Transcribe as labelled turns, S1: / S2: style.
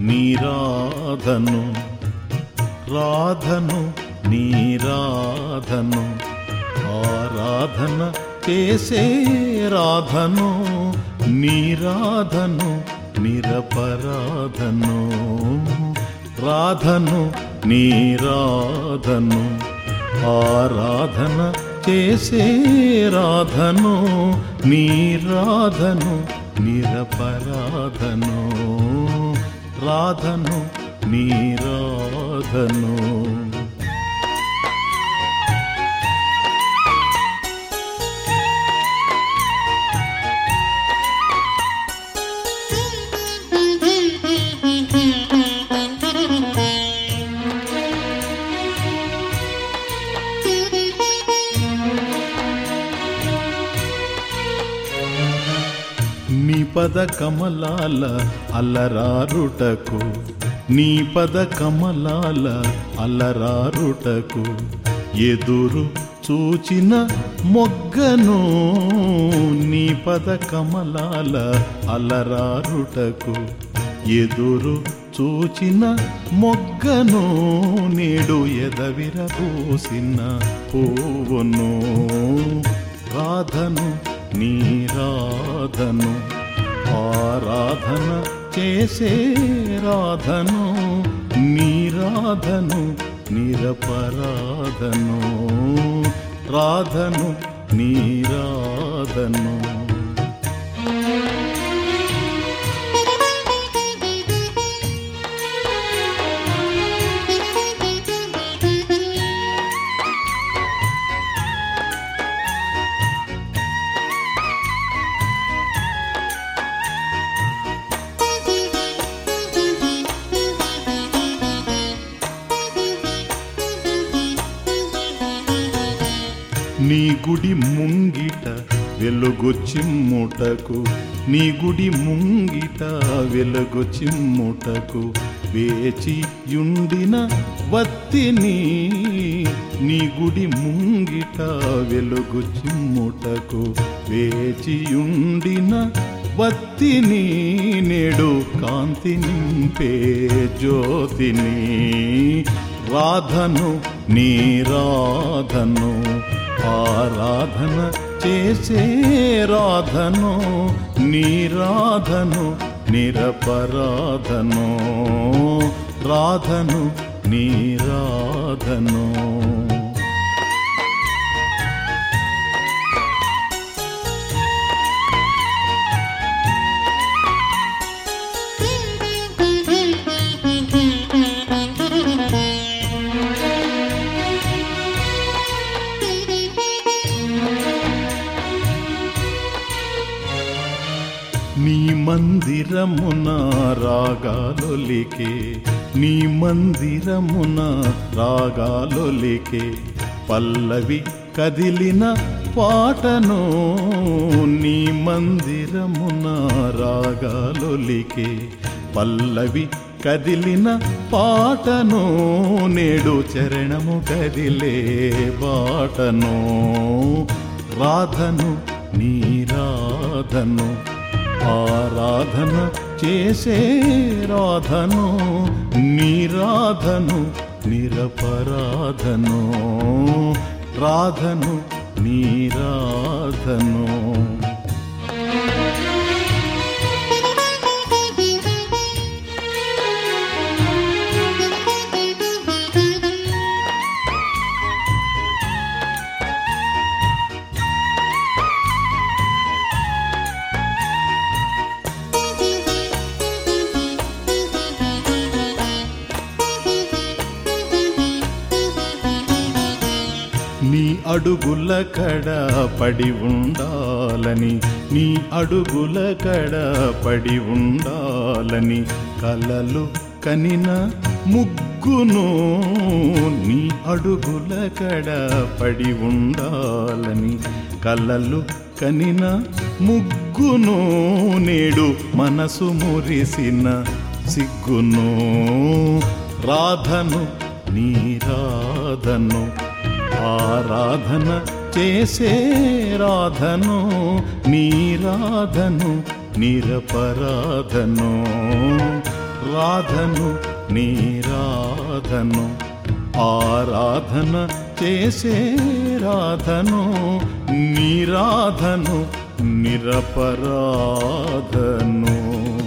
S1: నీరాధను రాధను నీరాధను ఆరాధన చేసే రాధను నీరాధను నిరపరాధను రాధను నీరాధను ఆరాధన చేసే రాధను నీరాధను నిరపరాధను. రాధను నీ రాధను. నీ పద కమలాల అల్లరారుటకు నీ పద కమలాల అల్లరారుటకు ఎదురు చూచిన మొగ్గను నీ పద కమలాల అల్లరారుటకు ఎదురు చూచిన మొగ్గను నేడు ఎదవిరబూసిన పువ్వును రాధను నీరాధను ఆరాధన చేసే రాధను నీరాధను నిరపరాధను రాధను నీరాధను. నీ గుడి ముంగిట వెలుగు చిమ్ముటకు నీ గుడి ముంగిట వెలుగు చిమ్ముటకు వేచియుండిన వత్తిని నీ గుడి ముంగిట వెలుగు చిమ్ముటకు వేచియుండిన వత్తిని నేడు కాంతి నింపే జ్యోతిని రాధను నీ రాధను ఆరాధన చేసే రాధను నీరాధను నిరపరాధను రాధను నీరాధను. నీ మందిరమున రాగాలొలికే నీ మందిరమున రాగాలొలికే పల్లవి కదిలిన పాటను నీ మందిరమున రాగాలొలికే పల్లవి కదిలిన పాటను నేడు చరణము కదిలే బాటను రాధను నీరాధను ఆరాధన చేసే రాధను నీరాధను నిరపరాధను రాధను నీరాధను. అడుగుల కడ పడి ఉండాలని నీ అడుగుల కడ పడి ఉండాలని కలలు కనిన ముగ్గును నీ అడుగుల కడ పడి ఉండాలని కలలు కనిన ముగ్గును నేడు మనసు మురిసిన సిగ్గును రాధను నీరాధను ఆరాధన చేసే రాధను నీరాధను నిరపరాధను. రాధను నీరాధను ఆరాధన చేసే రాధను నీరాధను నిరపరాధను.